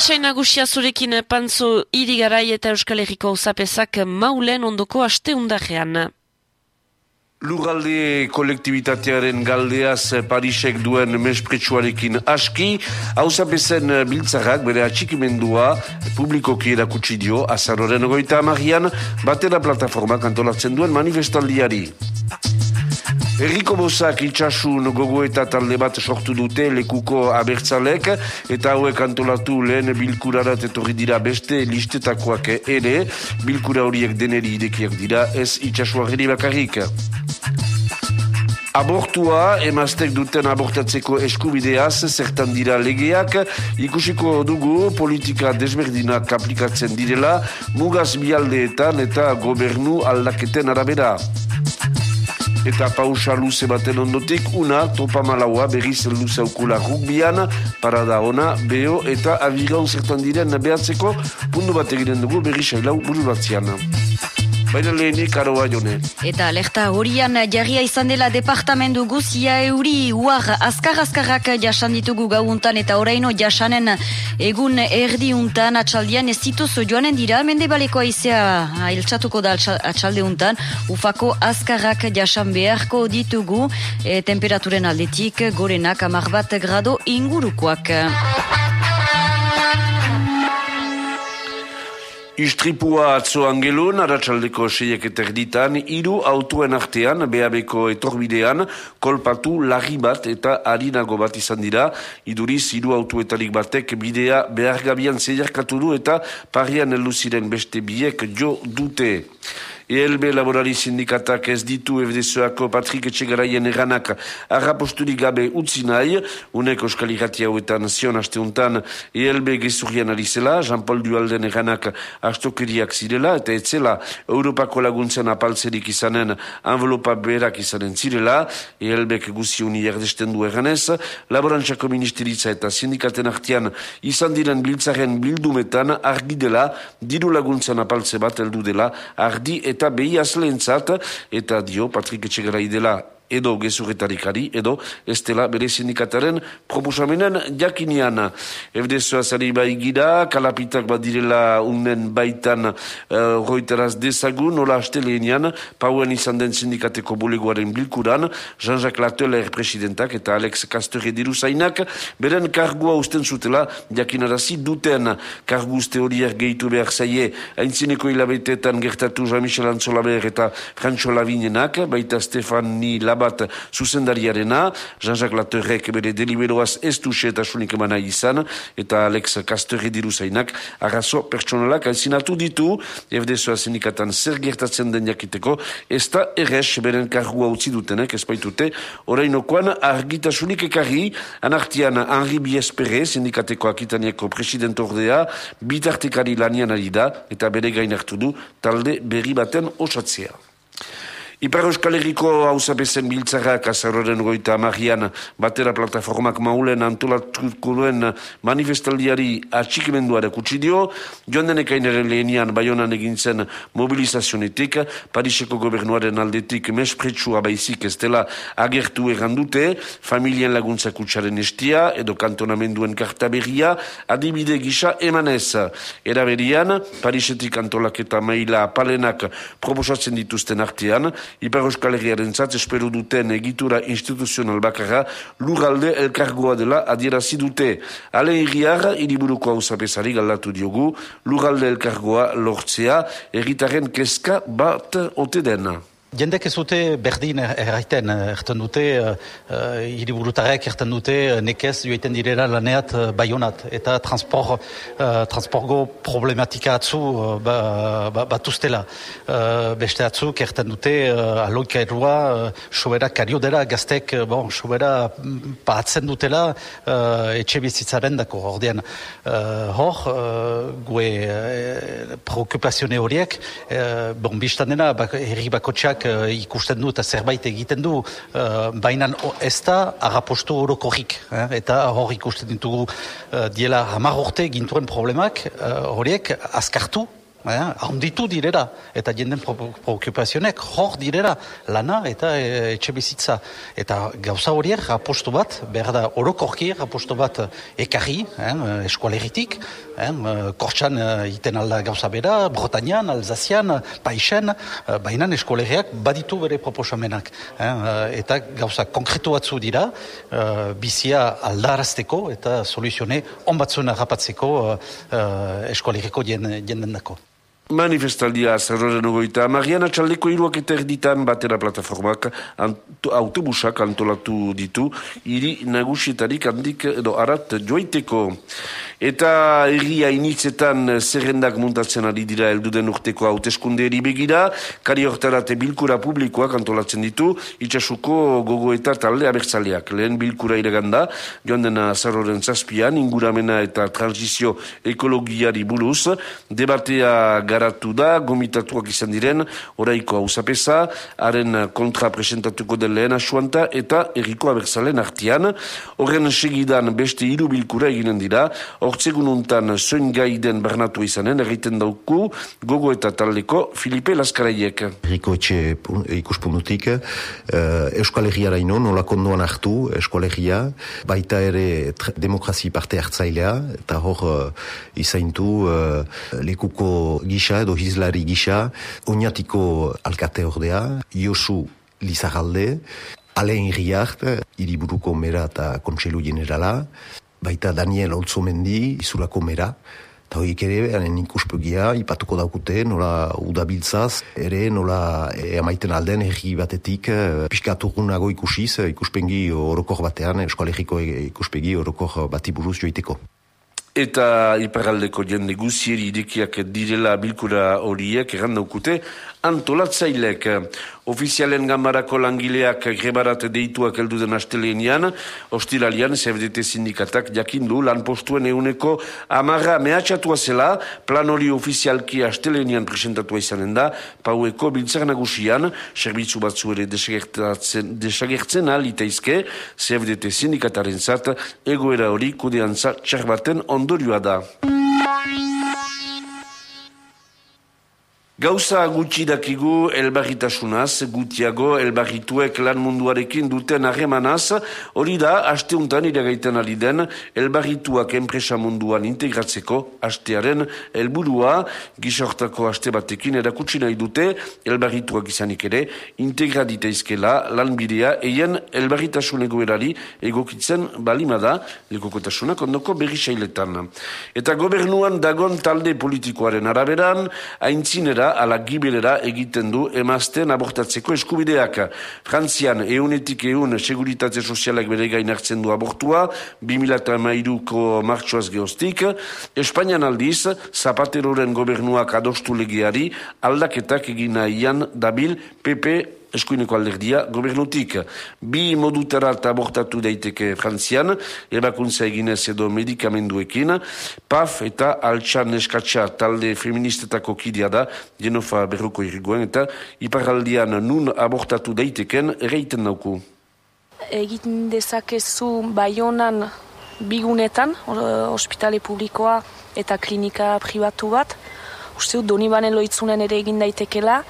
Erisain nagusia zurekin pantzo irigarai eta Euskal Herriko uzapezak maulen ondoko aste undajean. Lurralde kolektibitatearen galdeaz Parisek duen mespretsuarekin aski, hauza bezen biltzarrak bere atxikimendua publikoki erakutsi dio azaroren goita amagian batera plataformak antolatzen duen manifestaldiari. Erriko bozak itxasun gogo eta talde bat sortu dute lekuko abertzalek eta hauek antolatu lehen bilkurarat etorri dira beste listetakoak ere, bilkura horiek deneri idekiak dira ez itxasuageri bakarrik. Abortua, emaztek duten abortatzeko eskubideaz, zertan dira legeak, ikusiko dugu politika desberdinak aplikatzen direla, mugaz bialdeetan eta gobernu aldaketen arabera. Eta pausa luze baten ondotik, una topa malaua berriz luze aukula rugbian, parada ona, beho eta aviron zertan diren behatzeko, pundu bat egiten dugu berri sailau bururatzean. Baina lehenik aroa jone. Eta lehta horian jarria izan dela departamendu guzia euri uar azkar-azkarrak jasan ditugu gauuntan eta oraino jasanen egun erdi untan atxaldian ez dituz joanen dira mendebaleko aizea iltsatuko da atxalde untan ufako azkarrak jasan beharko ditugu e, temperaturen aldetik gorenak amar bat grado ingurukoak. Istripua atzo angelun, aratsaldeko seiek eterditan, iru autoen artean, behabeko etorbidean, kolpatu lagi bat eta harinago bat izan dira, iduriz, iru autoetarik batek bidea behargabian zeiarkatu du eta parian eluziren beste biek jo dute. ELB laborari sindikatak ez ditu FDSoako Patrik Etxegaraien eranak arraposturik gabe utzi nahi, unek oskal irratia hauetan zion hasteuntan ELB gezurian alizela, Jean-Paul Dualden eranak astokeriak zirela, eta etzela Europako laguntzen apaltzerik izanen envelopa berak izanen zirela, ELB guzi uni erdesten du eranez, laborantzako ministeritza eta sindikaten artian izan diren biltzaren bildumetan argi dela, diru laguntzen apaltze bat eldu dela, ardi eta eta behi azlentzat, eta dio Patrik Etxegarai dela edo gezurretarikari, edo ez dela bere sindikataren proposamenen jakinian. FDSoa zari bai gira, kalapitak bat direla unen baitan uh, roiteraz dezagun, nola haste pauen izan den sindikateko bulegoaren bilkuran, Jean-Jacques Latoeler presidentak eta Alex Castere diruzainak, beren kargua usten zutela, jakinarazi duten kargu uste horiak gehitu behar zaie, haintzineko hilabetetan gertatu Jean-Michel Antzolaber eta Francho Lavinenak, baita Stefani Lab bat zuzendariarena, Jean-Jacques Latorrek bere deliberoaz ez duxe eta sunik emana izan, eta Alex Kastorri diruzainak arrazo pertsonalak alzinatu ditu, FDSoa sindikatan zer gertatzen den jakiteko, ez da erres beren kargua utzi dutenek, ez baitute, orainokoan argitasunik ekarri, anartian Henri Biespere, sindikateko akitaniako president ordea, bitartekari lanian ari da, eta bere gain hartu du, talde berri baten osatzea. Ipar Euskal Herriko hauza bezen biltzarrak azaroren goita amagian batera plataformak maulen antolatuko duen manifestaldiari atxikimenduare kutsi dio, joan denekainaren lehenian baionan egintzen mobilizazionetik, Pariseko gobernuaren aldetik mespretsua baizik ez dela agertu errandute, familien laguntza kutsaren estia, edo kantonamenduen kartaberria, adibide gisa emanez. Eraberian, Parisetik antolaketa maila palenak proposatzen dituzten artean, Ipar Euskal Herriaren zat, espero duten egitura instituzional bakarra, lurralde elkargoa dela adierazi dute. Ale irriar, iriburuko hau zapesari galdatu diogu, lurralde elkargoa lortzea, erritaren keska bat ote dena. Jendek ez dute berdin erraiten, erten dute, uh, hiriburutarek erten dute nekez joiten direla laneat uh, baionat. Eta transport, uh, transportgo problematika atzu uh, ba, ba, batuztela. Uh, beste atzuk erten dute uh, aloika erua, uh, sobera kario dela, gaztek, uh, bon, sobera pahatzen dutela uh, etxe bizitzaren dako ordean. Uh, hor, uh, gue uh, preocupazione horiek, uh, bon, biztan dena, bak, herri bakotxak uh, ikusten du eta zerbait egiten du, uh, baina ez da agapostu orokorrik. Eh? Eta hor ikusten ditugu uh, diela hamar orte gintuen problemak, uh, horiek azkartu Eh, handitu direra, eta jenden preokupazionek hor direra lana eta e, etxe bizitza. Eta gauza horiek apostu bat, behar da orokorki apostu bat ekarri, eh, eskualeritik, eh, kortsan eh, iten alda gauza bera, Brotanian, Alzazian, Paixen, eh, baina eskualeriak baditu bere proposamenak. Eh, eta gauza konkretu batzu dira, eh, bizia aldarazteko eta soluzione on batzuen harrapatzeko eh, eh eskualeriko jenden dako. Manifestaldia zerroren ogoita. Mariana Txaldeko iruak eta erditan batera plataformak autobusak antolatu ditu, iri nagusietarik handik edo arat joiteko. Eta erria initzetan zerrendak muntatzen ari dira elduden urteko hauteskunde begira, kari hortarate bilkura publikoak antolatzen ditu, itxasuko gogo eta talde abertzaleak. Lehen bilkura ireganda, joan dena zarroren zazpian, inguramena eta transizio ekologiari buruz, debatea garatu da, gomitatuak izan diren, oraiko hau zapesa, haren kontra presentatuko den lehen asuanta, eta erriko abertzalen artian. Horren segidan beste hiru bilkura eginen dira, hortzegun untan zoin gaiden bernatu izanen, egiten dauku gogo eta taldeko Filipe Laskaraiek. Riko etxe ikuspundutik, uh, Euskal Herriara ino, nola kondoan hartu Euskal Herria, baita ere demokrazi parte hartzailea, eta hor uh, izaintu uh, lekuko gisa edo hizlari gisa, oinatiko alkate ordea, Josu Lizaralde, Alain Riart, iriburuko mera eta kontselu generala, baita Daniel Olzomendi, izurako mera, eta horiek ere, hanen ikuspegia, ipatuko daukute, nola udabiltzaz, ere nola e, amaiten alden erri batetik, e, piskaturunago ikusiz, ikuspengi orokor batean, eskoalegiko ikuspegi orokor bati buruz joiteko. Eta iparaldeko jende guzieri idekiak direla bilkura horiek errandaukute, antolatzailek. Ofizialen gambarako langileak grebarat deituak eldu den asteleenian, ostiralian CFDT sindikatak jakindu lan postuen euneko amarra mehatxatua zela, plan hori ofizialki asteleenian presentatua izanen da, paueko biltzak nagusian, serbitzu batzu ere desagertzen, desagertzen alitaizke, CFDT sindikataren zat, egoera hori kudeantza txarbaten ondorioa da. Gauza gutxi dakigu elbarritasunaz, gutiago elbarrituek lan munduarekin duten harremanaz, hori da, aste untan iragaiten ari den, elbarrituak enpresa munduan integratzeko, astearen helburua. Gisortako aste batekin erakutsi nahi dute, elbarrituak izanik ere, integradita izkela, lan bidea, eien elbarritasun egoerari egokitzen balimada, lekokotasunak ondoko berri sailetan. Eta gobernuan dagon talde politikoaren araberan, haintzinera, ala gibelera egiten du emazten abortatzeko eskubideak. Frantzian eunetik eun seguritate sozialak bere gain hartzen du abortua, 2008ko martxoaz geostik. Espainian aldiz, Zapateroren gobernuak adostu legeari aldaketak egina ian dabil PP eskuineko alderdia gobernutik. Bi modutarat abortatu daiteke frantzian, erakuntza eginez edo medikamenduekin, PAF eta altxan eskatsa talde feministetako kidea da, genofa berruko irrigoen, eta iparaldian nun abortatu daiteken ereiten nauku. Egiten dezakezu baionan bigunetan, ospitale publikoa eta klinika pribatu bat, uste dut doni loitzunen ere egin daitekela,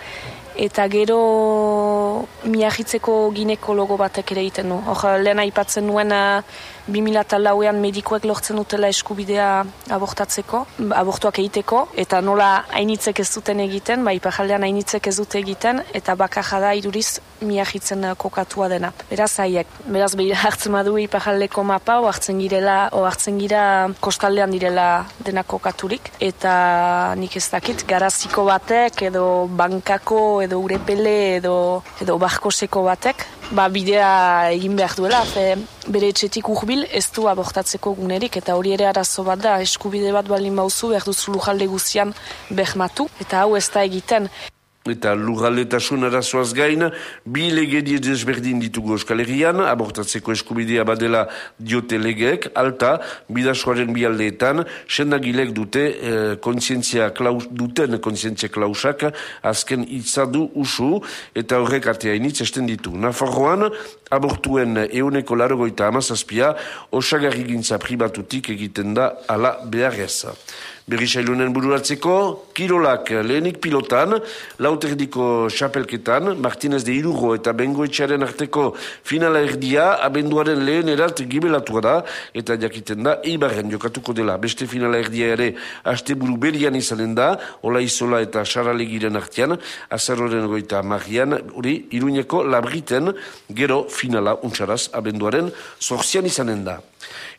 eta gero miahitzeko ginekologo batek ere egiten du. Hor, lehen aipatzen nuen 2008an medikoek lortzen dutela eskubidea abortatzeko, abortuak egiteko, eta nola hainitzek ez duten egiten, ba ipajaldean hainitzek ez dute egiten, eta bakaja da iduriz miahitzen kokatua dena. Beraz, haiek, beraz, behir hartzen badu ipajaldeko mapa, o hartzen girela, o hartzen gira kostaldean direla dena kokaturik, eta nik ez dakit, garaziko batek, edo bankako, edo urepele, edo, edo barkoseko batek, ba, bidea egin behar duela, fe, bere etxetik urbil ez du abortatzeko gunerik, eta hori ere arazo bat da, eskubide bat balin bauzu, behar duzu lujalde guzian behmatu, eta hau ez da egiten eta lurraldetasun arazoaz gain, bi legedi desberdin ditugu Euskal Herrian, abortatzeko eskubidea badela diote legeek, alta, bidasoaren bi aldeetan, sendagilek dute eh, konsientzia klaus, duten konsientzia klausak, azken itzadu usu, eta horrek atea initz esten ditu. Nafarroan, abortuen euneko larogoita amazazpia, osagarri gintza pribatutik egiten da ala beharreza. Berrisailunen bururatzeko, Kirolak lehenik pilotan, lauterdiko xapelketan, Martinez de Irugo eta Bengoetxearen arteko finala erdia, abenduaren lehen erat gibelatua da, eta jakiten da, eibarren jokatuko dela. Beste finala erdia ere, haste buru berian izanen da, Ola Isola eta Saralegiren artean, azarroren goita marian, hori, iruñeko labriten, gero finala untsaraz, abenduaren zorzian izanen da.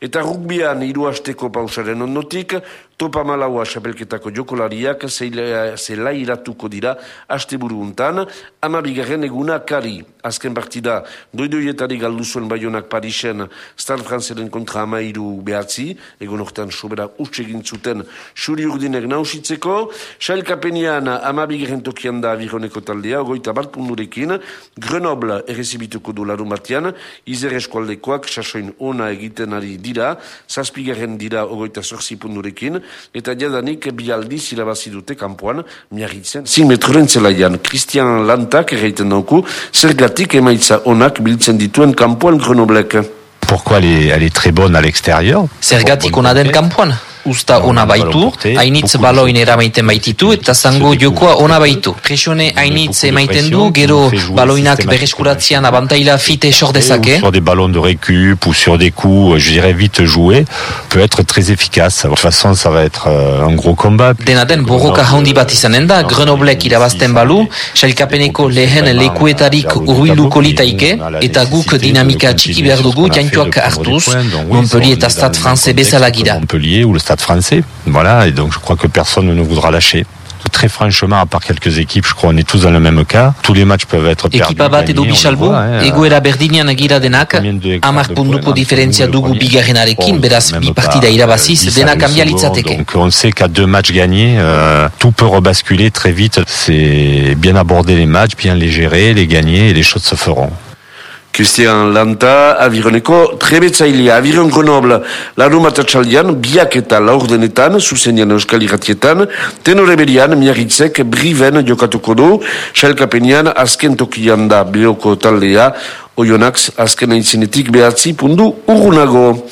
Eta rugbian hiru asteko pausaren ondotik, topa malaua xapelketako jokolariak zela iratuko dira asteburu untan, ama bigarren eguna kari. Azken partida, doidoietari galdu zuen baionak Parisen, Star Franceren kontra ama iru behatzi, egon ortean sobera utxegin zuten xuri urdinek nausitzeko, xailkapenian ama bigarren tokian da avironeko taldea, goita bat pundurekin, Grenoble errezibituko du larun batean, izer eskualdekoak sasoin ona egiten ari dira, zazpigarren dira ogoita sorzi pundurekin, eta jadanik bialdiz irabazi dute kanpoan miagitzen. Zin metroren zelaian, Christian Lantak erraiten dauku, zergatik emaitza onak biltzen dituen kanpoan Grenoblek. Pourquoi elle est, elle est très bonne à l'extérieur Zergatik ona den kanpoan? Usta ona baitu, hainitz baloin eramaiten baititu eta zango jokoa ona baitu. Presione hainitz emaiten du, gero baloinak berreskuratzean abantaila fite sor dezake. Sur des ballons de récup ou sur des coups, je dirais vite joués, peut être très efficace. De toute façon, ça va être un gros combat. Dena den borroka handi bat izanen da, Grenoblek irabazten balu, sailkapeneko lehen lekuetarik urbilduko litaike, eta guk dinamika txiki behar dugu jaintuak hartuz, Montpellier eta Stade Francais bezala gira. Montpellier ou le Stade français. Voilà, et donc je crois que personne ne voudra lâcher. Très franchement, à part quelques équipes, je crois qu'on est tous dans le même cas. Tous les matchs peuvent être perdus. Ekipa bat edo bisalbu, egoera berdinean denak, diferentzia dugu bigarrenarekin, beraz bi partida irabaziz, dena kambia litzateke. Donc on sait qu'à deux matchs gagnés, euh, tout peut rebasculer très vite. C'est bien aborder les matchs, bien les gérer, les gagner, et les choses se feront. Christian Lanta, avironeko trebetzailea, aviron Grenoble, larun matatxaldian, biak eta laurdenetan, zuzenian euskal irratietan, tenore berian, miarritzek, briven jokatuko du, xailkapenian, azken tokian da beoko taldea, oionak azken aintzinetik behatzi pundu urgunago.